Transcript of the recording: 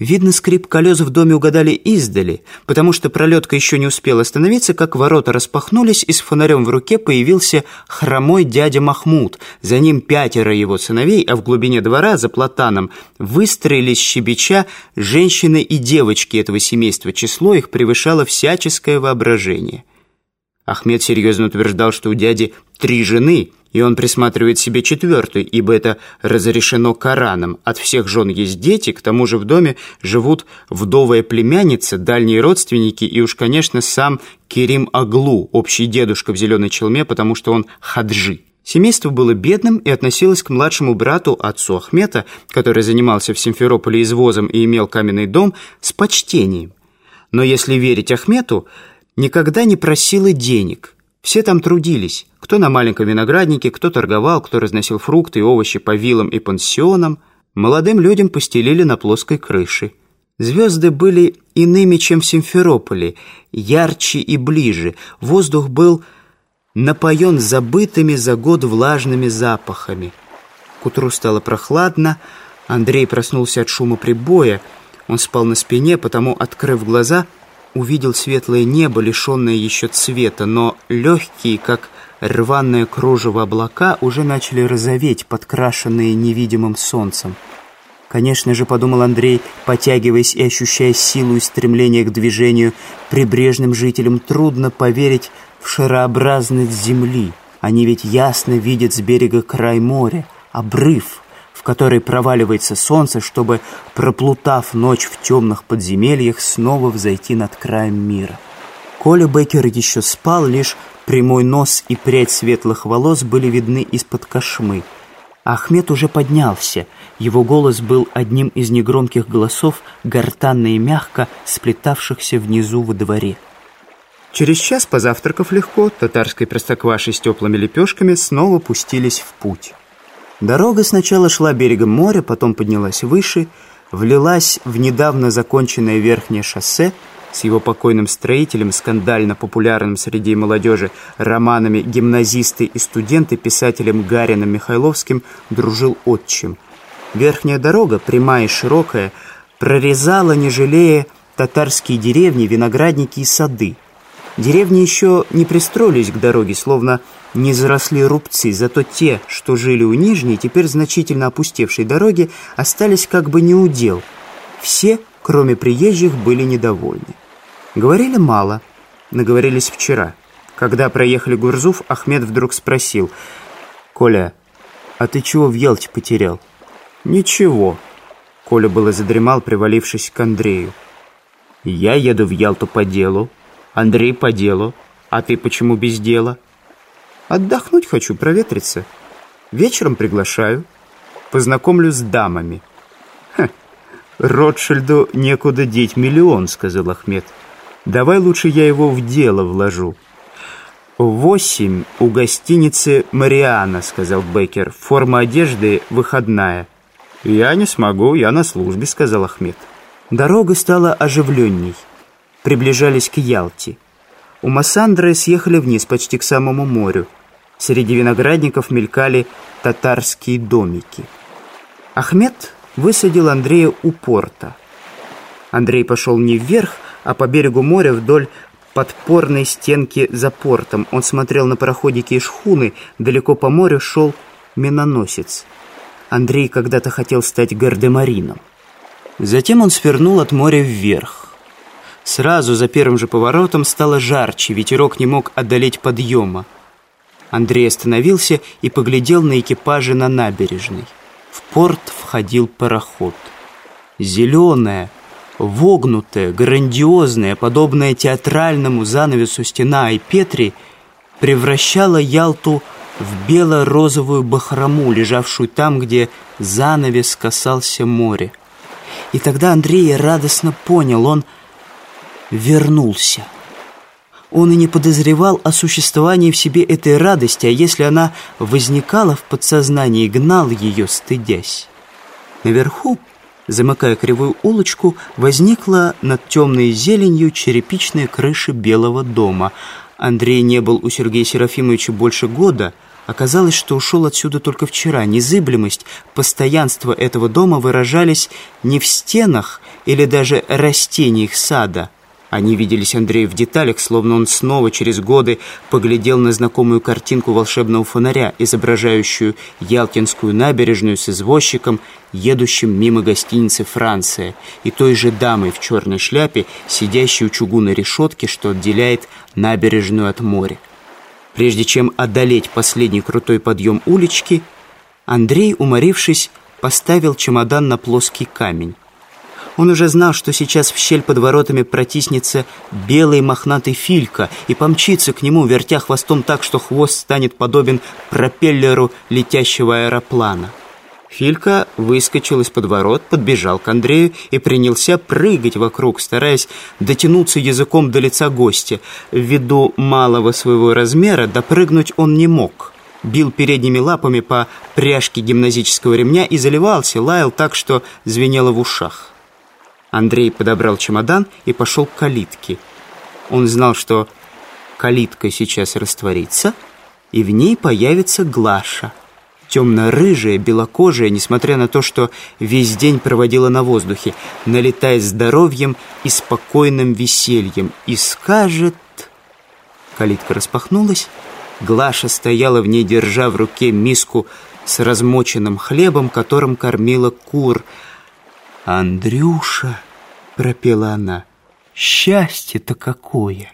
Видно, скрип колес в доме угадали издали, потому что пролетка еще не успела остановиться, как ворота распахнулись, и с фонарем в руке появился хромой дядя Махмуд. За ним пятеро его сыновей, а в глубине двора, за платаном, выстроились щебеча женщины и девочки этого семейства. Число их превышало всяческое воображение. Ахмед серьезно утверждал, что у дяди три жены – и он присматривает себе четвертую, ибо это разрешено Кораном. От всех жен есть дети, к тому же в доме живут вдовая племянница, дальние родственники и уж, конечно, сам Керим Аглу, общий дедушка в зеленой челме, потому что он хаджи. Семейство было бедным и относилось к младшему брату, отцу Ахмета, который занимался в Симферополе извозом и имел каменный дом, с почтением. Но если верить Ахмету, никогда не просила денег. Все там трудились. Кто на маленьком винограднике, кто торговал, кто разносил фрукты и овощи по виллам и пансионам. Молодым людям постелили на плоской крыше. Звезды были иными, чем в Симферополе, ярче и ближе. Воздух был напоен забытыми за год влажными запахами. К утру стало прохладно. Андрей проснулся от шума прибоя. Он спал на спине, потому, открыв глаза, увидел светлое небо, лишенное еще цвета, но легкие, как рваное кружево облака, уже начали розоветь, подкрашенные невидимым солнцем. Конечно же, подумал Андрей, потягиваясь и ощущая силу и стремление к движению, прибрежным жителям трудно поверить в шарообразность земли. Они ведь ясно видят с берега край моря, обрыв — которой проваливается солнце, чтобы, проплутав ночь в темных подземельях, снова взойти над краем мира. Коля Беккер еще спал, лишь прямой нос и прядь светлых волос были видны из-под кошмы. Ахмед уже поднялся. Его голос был одним из негромких голосов, гортанно и мягко сплетавшихся внизу во дворе. Через час, позавтракав легко, татарской простоквашей с теплыми лепешками снова пустились в путь. Дорога сначала шла берегом моря, потом поднялась выше, влилась в недавно законченное верхнее шоссе с его покойным строителем, скандально популярным среди молодежи романами «Гимназисты и студенты» писателем Гарином Михайловским дружил отчим. Верхняя дорога, прямая и широкая, прорезала, не жалея, татарские деревни, виноградники и сады. Деревни еще не пристроились к дороге, словно не заросли рубцы, зато те, что жили у нижней, теперь значительно опустевшей дороги, остались как бы не у дел. Все, кроме приезжих, были недовольны. Говорили мало, наговорились вчера. Когда проехали Гурзуф, Ахмед вдруг спросил, «Коля, а ты чего в Ялте потерял?» «Ничего». Коля было задремал, привалившись к Андрею. «Я еду в Ялту по делу, Андрей по делу. А ты почему без дела? Отдохнуть хочу, проветриться. Вечером приглашаю. Познакомлю с дамами. Ха, Ротшильду некуда деть миллион, сказал Ахмед. Давай лучше я его в дело вложу. «Восемь у гостиницы «Мариана», — сказал Беккер. «Форма одежды выходная». «Я не смогу, я на службе», — сказал Ахмед. Дорога стала оживленней приближались к Ялте. У Массандры съехали вниз, почти к самому морю. Среди виноградников мелькали татарские домики. Ахмед высадил Андрея у порта. Андрей пошел не вверх, а по берегу моря вдоль подпорной стенки за портом. Он смотрел на пароходики и шхуны. Далеко по морю шел миноносец. Андрей когда-то хотел стать гардемарином. Затем он свернул от моря вверх. Сразу за первым же поворотом стало жарче, ветерок не мог одолеть подъема. Андрей остановился и поглядел на экипажи на набережной. В порт входил пароход. Зеленая, вогнутая, грандиозная, подобная театральному занавесу стена Айпетри, превращала Ялту в бело-розовую бахрому, лежавшую там, где занавес касался моря. И тогда Андрей радостно понял, он вернулся. Он и не подозревал о существовании в себе этой радости, а если она возникала в подсознании, гнал ее, стыдясь. Наверху, замыкая кривую улочку, возникла над темной зеленью черепичная крыша белого дома. Андрей не был у Сергея Серафимовича больше года, Оказалось, что ушел отсюда только вчера. Незыблемость, постоянство этого дома выражались не в стенах или даже растениях сада. Они виделись Андрею в деталях, словно он снова через годы поглядел на знакомую картинку волшебного фонаря, изображающую Ялтинскую набережную с извозчиком, едущим мимо гостиницы «Франция», и той же дамой в черной шляпе, сидящей у чугунной решетки, что отделяет набережную от моря. Прежде чем одолеть последний крутой подъем улички, Андрей, уморившись, поставил чемодан на плоский камень. Он уже знал, что сейчас в щель под воротами протиснется белый мохнатый филька и помчится к нему, вертя хвостом так, что хвост станет подобен пропеллеру летящего аэроплана. Филька выскочил из-под ворот, подбежал к Андрею и принялся прыгать вокруг, стараясь дотянуться языком до лица гостя. Ввиду малого своего размера допрыгнуть он не мог. Бил передними лапами по пряжке гимназического ремня и заливался, лаял так, что звенело в ушах. Андрей подобрал чемодан и пошел к калитке. Он знал, что калитка сейчас растворится, и в ней появится Глаша — темно-рыжая, белокожая, несмотря на то, что весь день проводила на воздухе, налетая здоровьем и спокойным весельем, и скажет... Калитка распахнулась, Глаша стояла в ней, держа в руке миску с размоченным хлебом, которым кормила кур. «Андрюша!» — пропела она. «Счастье-то какое!»